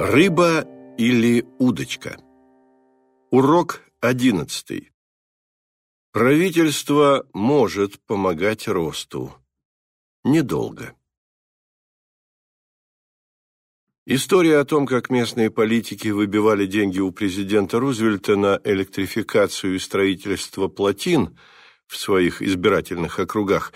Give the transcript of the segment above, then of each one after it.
Рыба или удочка? Урок одиннадцатый. Правительство может помогать росту. Недолго. История о том, как местные политики выбивали деньги у президента Рузвельта на электрификацию и строительство плотин в своих избирательных округах,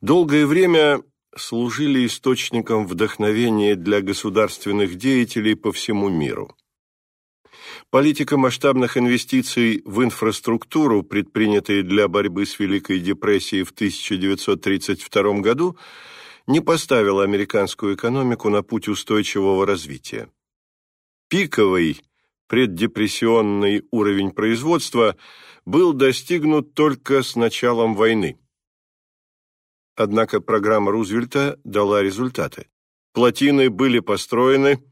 долгое время служили источником вдохновения для государственных деятелей по всему миру. Политика масштабных инвестиций в инфраструктуру, предпринятые для борьбы с Великой депрессией в 1932 году, не поставила американскую экономику на путь устойчивого развития. Пиковый преддепрессионный уровень производства был достигнут только с началом войны. Однако программа Рузвельта дала результаты. Плотины были построены,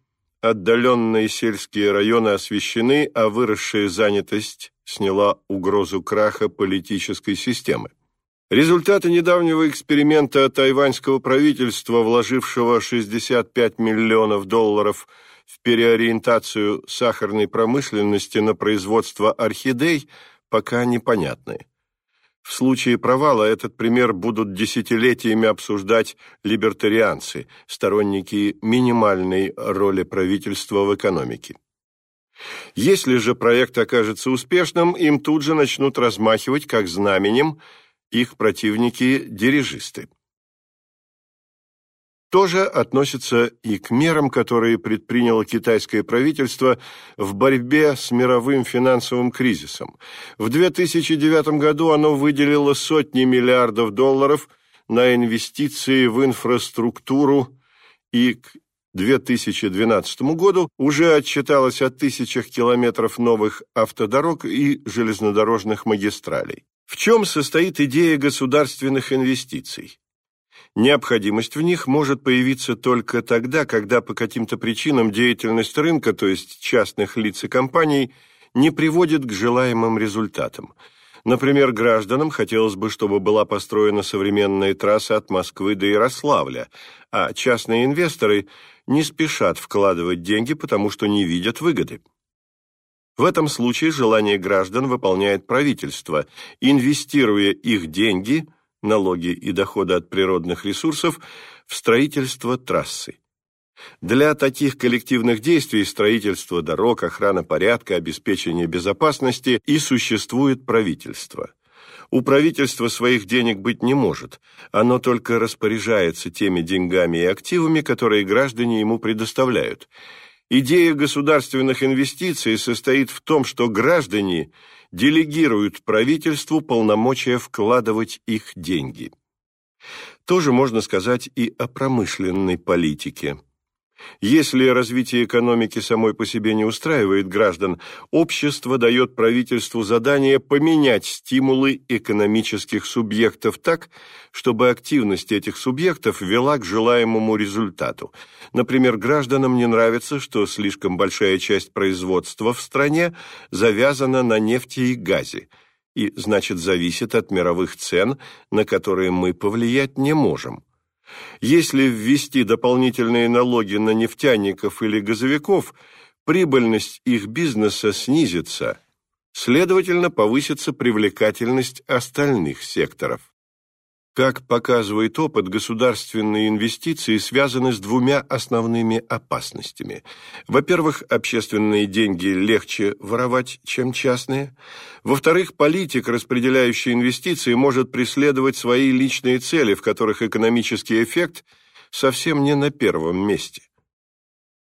отдаленные сельские районы освещены, а выросшая занятость сняла угрозу краха политической системы. Результаты недавнего эксперимента тайваньского правительства, вложившего 65 миллионов долларов в переориентацию сахарной промышленности на производство орхидей, пока непонятны. В случае провала этот пример будут десятилетиями обсуждать либертарианцы, сторонники минимальной роли правительства в экономике. Если же проект окажется успешным, им тут же начнут размахивать как знаменем их противники-дирижисты тоже относится и к мерам, которые предприняло китайское правительство в борьбе с мировым финансовым кризисом. В 2009 году оно выделило сотни миллиардов долларов на инвестиции в инфраструктуру и к 2012 году уже отчиталось о тысячах километров новых автодорог и железнодорожных магистралей. В чем состоит идея государственных инвестиций? Необходимость в них может появиться только тогда, когда по каким-то причинам деятельность рынка, то есть частных лиц и компаний, не приводит к желаемым результатам. Например, гражданам хотелось бы, чтобы была построена современная трасса от Москвы до Ярославля, а частные инвесторы не спешат вкладывать деньги, потому что не видят выгоды. В этом случае желание граждан выполняет правительство, инвестируя их деньги – налоги и доходы от природных ресурсов в строительство трассы. Для таких коллективных действий строительство дорог, охрана порядка, обеспечение безопасности и существует правительство. У правительства своих денег быть не может, оно только распоряжается теми деньгами и активами, которые граждане ему предоставляют. Идея государственных инвестиций состоит в том, что граждане – делегируют правительству полномочия вкладывать их деньги. Тоже можно сказать и о промышленной политике. Если развитие экономики самой по себе не устраивает граждан, общество дает правительству задание поменять стимулы экономических субъектов так, чтобы активность этих субъектов вела к желаемому результату. Например, гражданам не нравится, что слишком большая часть производства в стране завязана на нефти и газе, и, значит, зависит от мировых цен, на которые мы повлиять не можем. Если ввести дополнительные налоги на нефтяников или газовиков, прибыльность их бизнеса снизится, следовательно, повысится привлекательность остальных секторов. Как показывает опыт, государственные инвестиции связаны с двумя основными опасностями. Во-первых, общественные деньги легче воровать, чем частные. Во-вторых, политик, распределяющий инвестиции, может преследовать свои личные цели, в которых экономический эффект совсем не на первом месте.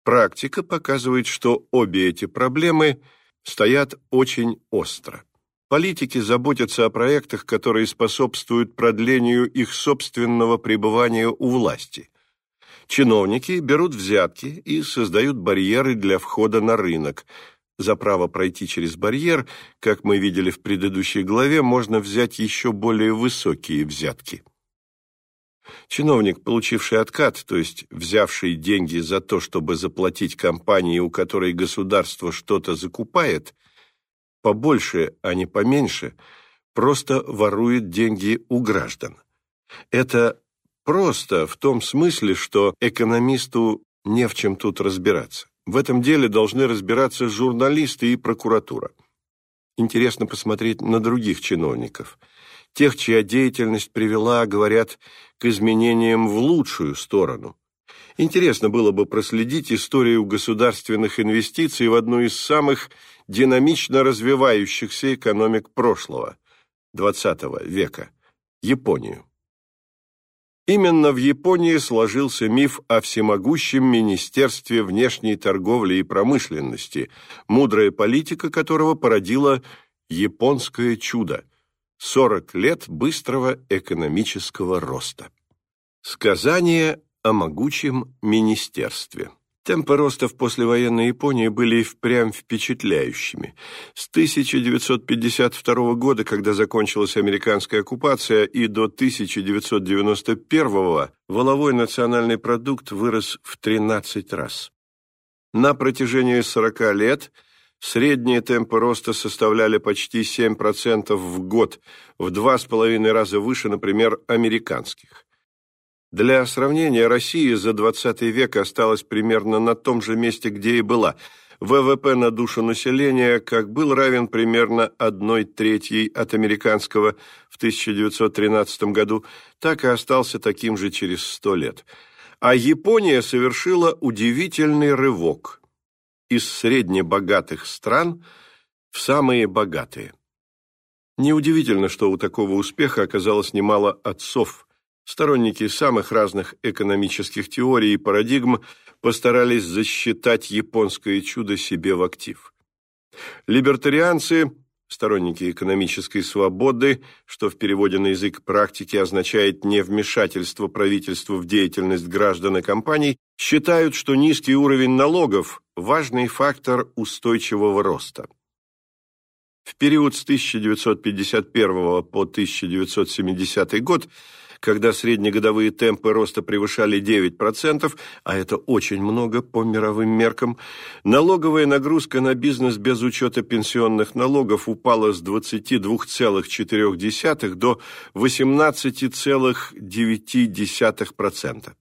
Практика показывает, что обе эти проблемы стоят очень остро. Политики заботятся о проектах, которые способствуют продлению их собственного пребывания у власти. Чиновники берут взятки и создают барьеры для входа на рынок. За право пройти через барьер, как мы видели в предыдущей главе, можно взять еще более высокие взятки. Чиновник, получивший откат, то есть взявший деньги за то, чтобы заплатить компании, у которой государство что-то закупает – побольше, а не поменьше, просто ворует деньги у граждан. Это просто в том смысле, что экономисту не в чем тут разбираться. В этом деле должны разбираться журналисты и прокуратура. Интересно посмотреть на других чиновников. Тех, чья деятельность привела, говорят, к изменениям в лучшую сторону. Интересно было бы проследить историю государственных инвестиций в одну из самых динамично развивающихся экономик прошлого, XX века – Японию. Именно в Японии сложился миф о всемогущем Министерстве внешней торговли и промышленности, мудрая политика которого породила японское чудо – 40 лет быстрого экономического роста. Сказание о могучем министерстве. Темпы роста в послевоенной Японии были и впрямь впечатляющими. С 1952 года, когда закончилась американская оккупация, и до 1991 воловой национальный продукт вырос в 13 раз. На протяжении 40 лет средние темпы роста составляли почти 7% в год, в два с половиной раза выше, например, американских. Для сравнения, Россия за 20 век осталась примерно на том же месте, где и была. ВВП на душу населения как был равен примерно одной третьей от американского в 1913 году, так и остался таким же через сто лет. А Япония совершила удивительный рывок из среднебогатых стран в самые богатые. Неудивительно, что у такого успеха оказалось немало отцов – Сторонники самых разных экономических теорий и парадигм постарались засчитать японское чудо себе в актив. Либертарианцы, сторонники экономической свободы, что в переводе на язык практики означает невмешательство правительства в деятельность граждан и компаний, считают, что низкий уровень налогов – важный фактор устойчивого роста. В период с 1951 по 1970 год – когда среднегодовые темпы роста превышали 9%, а это очень много по мировым меркам, налоговая нагрузка на бизнес без учета пенсионных налогов упала с 22,4% до 18,9%.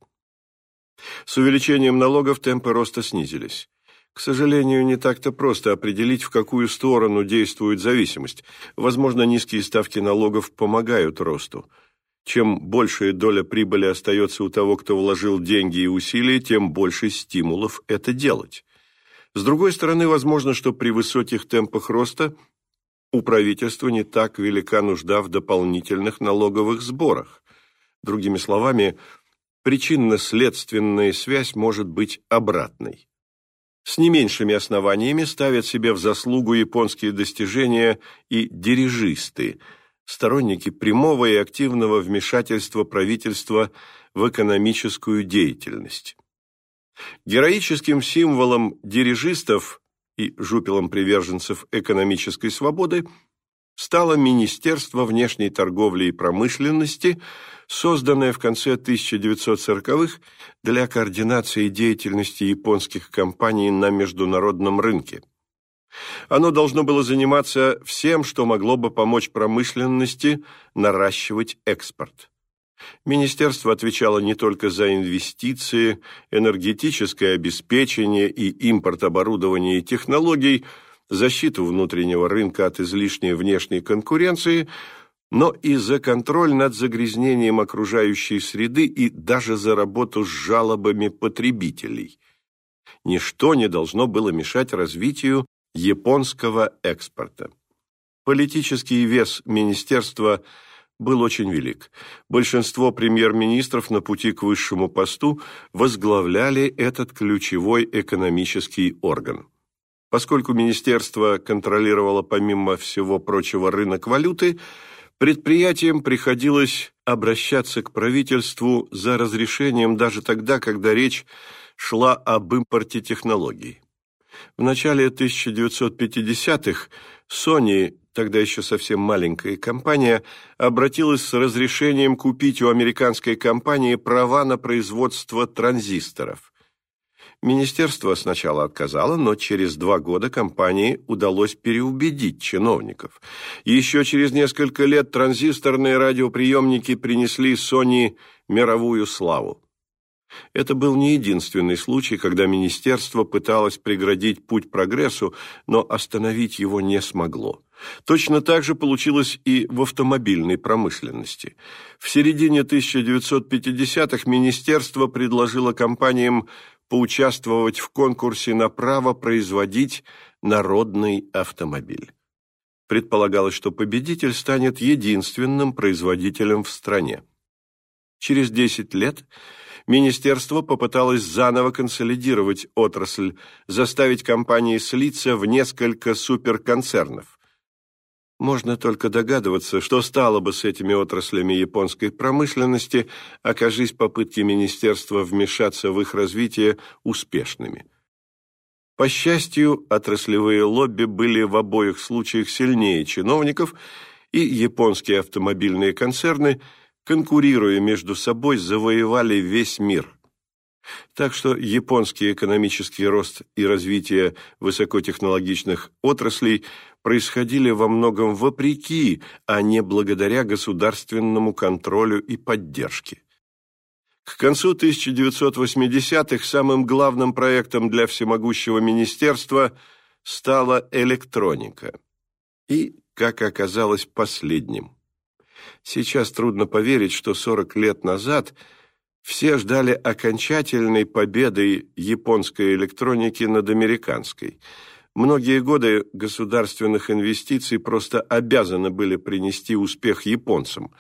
С увеличением налогов темпы роста снизились. К сожалению, не так-то просто определить, в какую сторону действует зависимость. Возможно, низкие ставки налогов помогают росту. Чем большая доля прибыли остается у того, кто вложил деньги и усилия, тем больше стимулов это делать. С другой стороны, возможно, что при высоких темпах роста у правительства не так велика нужда в дополнительных налоговых сборах. Другими словами, причинно-следственная связь может быть обратной. С не меньшими основаниями ставят себе в заслугу японские достижения и дирижисты – сторонники прямого и активного вмешательства правительства в экономическую деятельность. Героическим символом дирижистов и жупелом приверженцев экономической свободы стало Министерство внешней торговли и промышленности, созданное в конце 1940-х для координации деятельности японских компаний на международном рынке. Оно должно было заниматься всем, что могло бы помочь промышленности наращивать экспорт. Министерство отвечало не только за инвестиции, энергетическое обеспечение и импорт оборудования и технологий, защиту внутреннего рынка от излишней внешней конкуренции, но и за контроль над загрязнением окружающей среды и даже за работу с жалобами потребителей. Ничто не должно было мешать развитию японского экспорта. Политический вес министерства был очень велик. Большинство премьер-министров на пути к высшему посту возглавляли этот ключевой экономический орган. Поскольку министерство контролировало помимо всего прочего рынок валюты, предприятиям приходилось обращаться к правительству за разрешением даже тогда, когда речь шла об импорте технологий. В начале 1950-х Sony, тогда еще совсем маленькая компания, обратилась с разрешением купить у американской компании права на производство транзисторов. Министерство сначала отказало, но через два года компании удалось переубедить чиновников. Еще через несколько лет транзисторные радиоприемники принесли Sony мировую славу. Это был не единственный случай, когда министерство пыталось преградить путь прогрессу, но остановить его не смогло. Точно так же получилось и в автомобильной промышленности. В середине 1950-х министерство предложило компаниям поучаствовать в конкурсе на право производить народный автомобиль. Предполагалось, что победитель станет единственным производителем в стране. Через 10 лет министерство попыталось заново консолидировать отрасль, заставить компании слиться в несколько суперконцернов. Можно только догадываться, что стало бы с этими отраслями японской промышленности, окажись попытки министерства вмешаться в их развитие успешными. По счастью, отраслевые лобби были в обоих случаях сильнее чиновников, и японские автомобильные концерны, конкурируя между собой, завоевали весь мир – так что японский экономический рост и развитие высокотехнологичных отраслей происходили во многом вопреки, а не благодаря государственному контролю и поддержке. К концу 1980-х самым главным проектом для всемогущего министерства стала электроника. И, как оказалось, последним. Сейчас трудно поверить, что 40 лет назад – все ждали окончательной победы японской электроники над американской. Многие годы государственных инвестиций просто обязаны были принести успех японцам.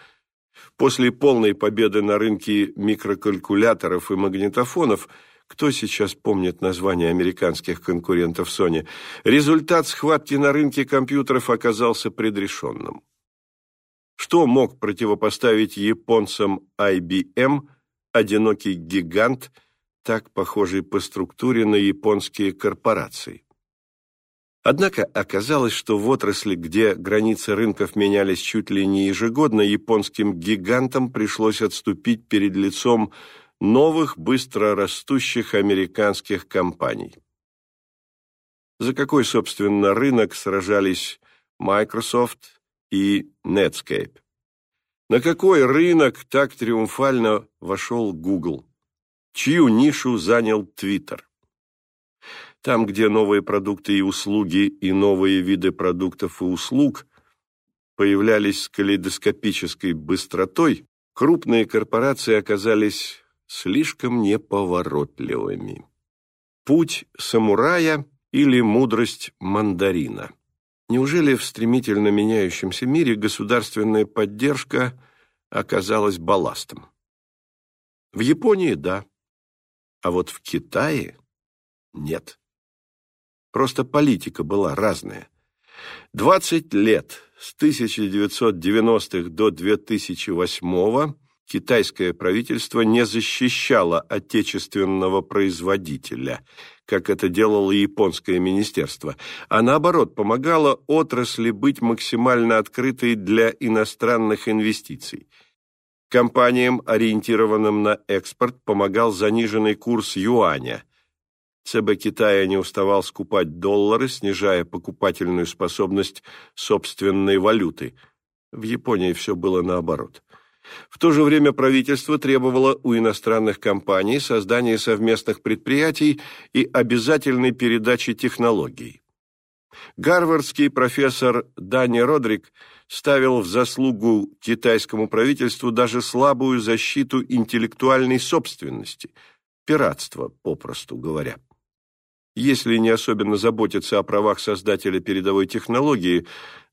После полной победы на рынке микрокалькуляторов и магнитофонов кто сейчас помнит название американских конкурентов Sony? Результат схватки на рынке компьютеров оказался предрешенным. Что мог противопоставить японцам IBM – одинокий гигант, так похожий по структуре на японские корпорации. Однако оказалось, что в отрасли, где границы рынков менялись чуть ли не ежегодно, японским гигантам пришлось отступить перед лицом новых, быстро растущих американских компаний. За какой, собственно, рынок сражались Microsoft и Netscape? На какой рынок так триумфально вошел Google? Чью нишу занял Twitter? Там, где новые продукты и услуги и новые виды продуктов и услуг появлялись с калейдоскопической быстротой, крупные корпорации оказались слишком неповоротливыми. Путь самурая или мудрость мандарина – Неужели в стремительно меняющемся мире государственная поддержка оказалась балластом? В Японии – да, а вот в Китае – нет. Просто политика была разная. 20 лет с 1990-х до 2008 китайское правительство не защищало отечественного производителя – как это делало японское министерство, а наоборот помогало отрасли быть максимально открытой для иностранных инвестиций. Компаниям, ориентированным на экспорт, помогал заниженный курс юаня. ЦБ Китая не уставал скупать доллары, снижая покупательную способность собственной валюты. В Японии все было наоборот – в то же время правительство требовало у иностранных компаний создания совместных предприятий и обязательной передачи технологий. Гарвардский профессор Дани Родрик ставил в заслугу китайскому правительству даже слабую защиту интеллектуальной собственности, пиратство, попросту говоря. Если не особенно заботиться о правах создателя передовой технологии,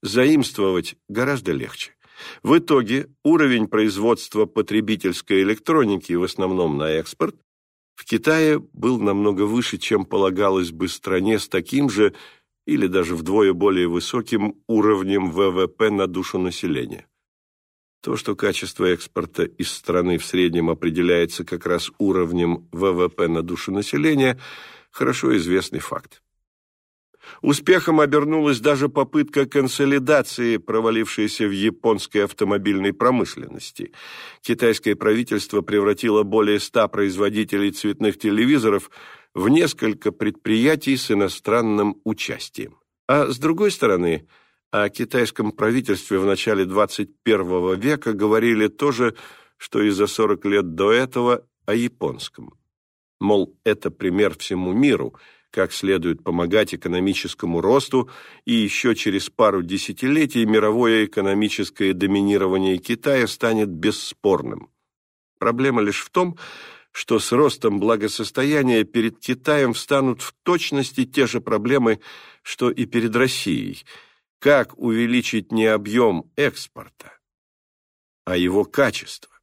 заимствовать гораздо легче. В итоге уровень производства потребительской электроники, в основном на экспорт, в Китае был намного выше, чем полагалось бы стране с таким же или даже вдвое более высоким уровнем ВВП на душу населения. То, что качество экспорта из страны в среднем определяется как раз уровнем ВВП на душу населения, хорошо известный факт. Успехом обернулась даже попытка консолидации, провалившаяся в японской автомобильной промышленности. Китайское правительство превратило более ста производителей цветных телевизоров в несколько предприятий с иностранным участием. А с другой стороны, о китайском правительстве в начале 21 века говорили то же, что и за 40 лет до этого о японском. Мол, это пример всему миру, как следует помогать экономическому росту, и еще через пару десятилетий мировое экономическое доминирование Китая станет бесспорным. Проблема лишь в том, что с ростом благосостояния перед Китаем встанут в точности те же проблемы, что и перед Россией. Как увеличить не объем экспорта, а его качество?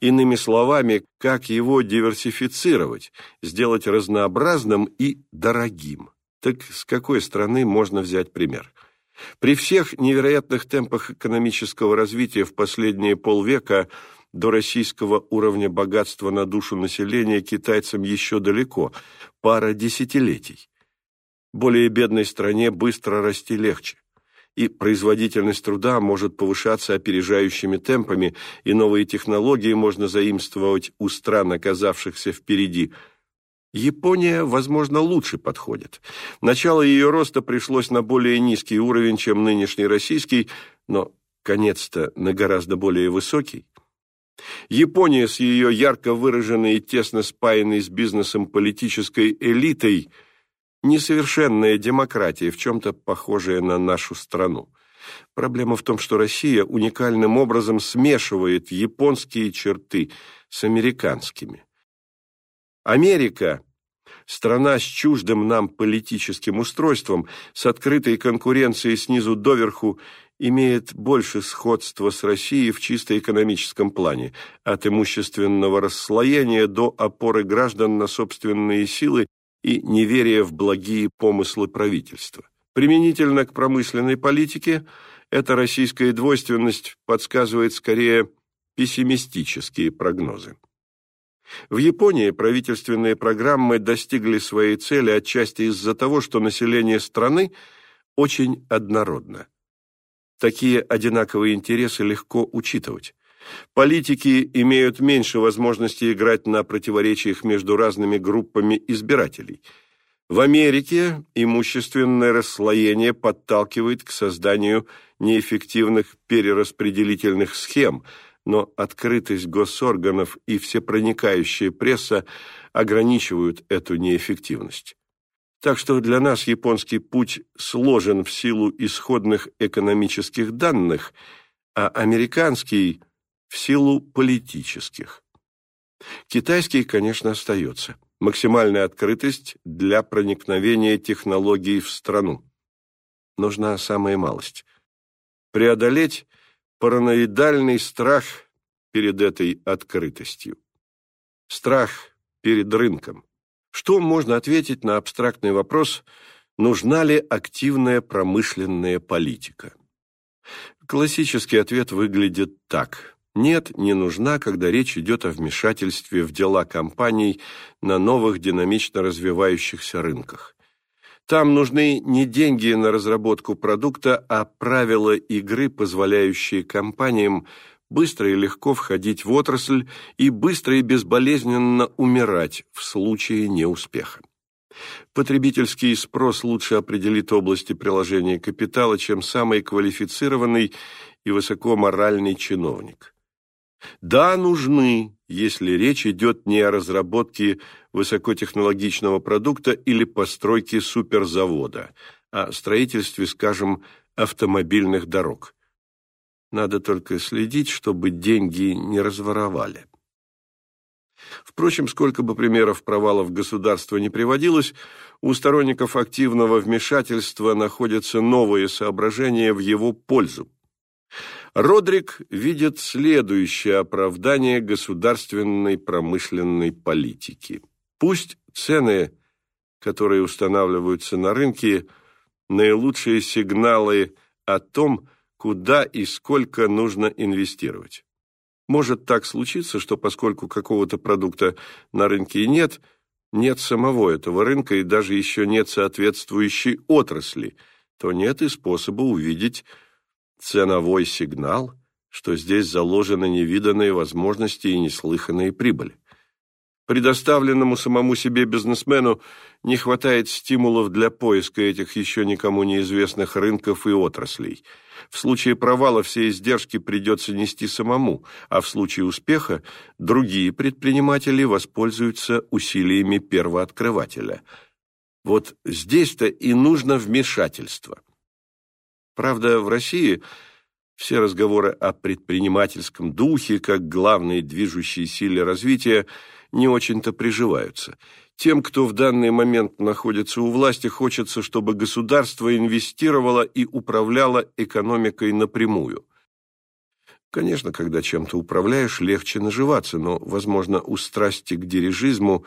Иными словами, как его диверсифицировать, сделать разнообразным и дорогим. Так с какой страны можно взять пример? При всех невероятных темпах экономического развития в последние полвека до российского уровня богатства на душу населения китайцам еще далеко, пара десятилетий. Более бедной стране быстро расти легче и производительность труда может повышаться опережающими темпами, и новые технологии можно заимствовать у стран, оказавшихся впереди. Япония, возможно, лучше подходит. Начало ее роста пришлось на более низкий уровень, чем нынешний российский, но конец-то на гораздо более высокий. Япония с ее ярко выраженной и тесно спаянной с бизнесом политической элитой – несовершенная демократия, в чем-то похожая на нашу страну. Проблема в том, что Россия уникальным образом смешивает японские черты с американскими. Америка – страна с чуждым нам политическим устройством, с открытой конкуренцией снизу доверху, имеет больше сходства с Россией в чисто экономическом плане, от имущественного расслоения до опоры граждан на собственные силы и неверие в благие помыслы правительства. Применительно к промышленной политике эта российская двойственность подсказывает скорее пессимистические прогнозы. В Японии правительственные программы достигли своей цели отчасти из-за того, что население страны очень однородно. Такие одинаковые интересы легко учитывать. Политики имеют меньше возможности играть на противоречиях между разными группами избирателей. В Америке имущественное расслоение подталкивает к созданию неэффективных перераспределительных схем, но открытость госорганов и всепроникающая пресса ограничивают эту неэффективность. Так что для нас японский путь сложен в силу исходных экономических данных, а американский – в силу политических. Китайский, конечно, остается. Максимальная открытость для проникновения технологий в страну. Нужна самая малость. Преодолеть параноидальный страх перед этой открытостью. Страх перед рынком. Что можно ответить на абстрактный вопрос, нужна ли активная промышленная политика? Классический ответ выглядит так. Нет, не нужна, когда речь идет о вмешательстве в дела компаний на новых динамично развивающихся рынках. Там нужны не деньги на разработку продукта, а правила игры, позволяющие компаниям быстро и легко входить в отрасль и быстро и безболезненно умирать в случае неуспеха. Потребительский спрос лучше определит области приложения капитала, чем самый квалифицированный и высокоморальный чиновник. Да, нужны, если речь идет не о разработке высокотехнологичного продукта или постройке суперзавода, а строительстве, скажем, автомобильных дорог. Надо только следить, чтобы деньги не разворовали. Впрочем, сколько бы примеров провалов государства не приводилось, у сторонников активного вмешательства находятся новые соображения в его пользу. Родрик видит следующее оправдание государственной промышленной политики. Пусть цены, которые устанавливаются на рынке, наилучшие сигналы о том, куда и сколько нужно инвестировать. Может так случиться, что поскольку какого-то продукта на рынке нет, нет самого этого рынка и даже еще нет соответствующей отрасли, то нет и способа увидеть, ценовой сигнал, что здесь заложены невиданные возможности и неслыханные прибыли. Предоставленному самому себе бизнесмену не хватает стимулов для поиска этих еще никому неизвестных рынков и отраслей. В случае провала все издержки придется нести самому, а в случае успеха другие предприниматели воспользуются усилиями первооткрывателя. Вот здесь-то и нужно вмешательство. Правда, в России все разговоры о предпринимательском духе как главной движущей силе развития не очень-то приживаются. Тем, кто в данный момент находится у власти, хочется, чтобы государство инвестировало и управляло экономикой напрямую. Конечно, когда чем-то управляешь, легче наживаться, но, возможно, у страсти к дирижизму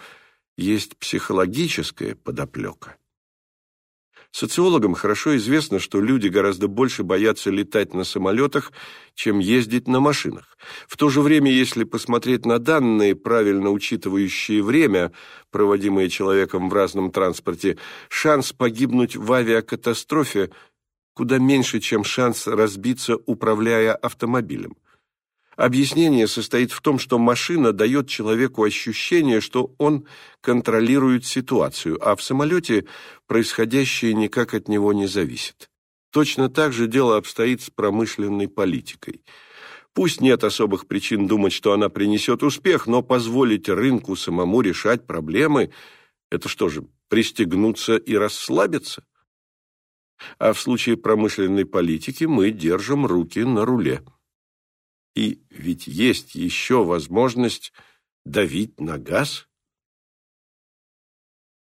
есть психологическая подоплека. Социологам хорошо известно, что люди гораздо больше боятся летать на самолетах, чем ездить на машинах. В то же время, если посмотреть на данные, правильно учитывающие время, проводимое человеком в разном транспорте, шанс погибнуть в авиакатастрофе куда меньше, чем шанс разбиться, управляя автомобилем. Объяснение состоит в том, что машина дает человеку ощущение, что он контролирует ситуацию, а в самолете происходящее никак от него не зависит. Точно так же дело обстоит с промышленной политикой. Пусть нет особых причин думать, что она принесет успех, но позволить рынку самому решать проблемы – это что же, пристегнуться и расслабиться? А в случае промышленной политики мы держим руки на руле. И ведь есть еще возможность давить на газ.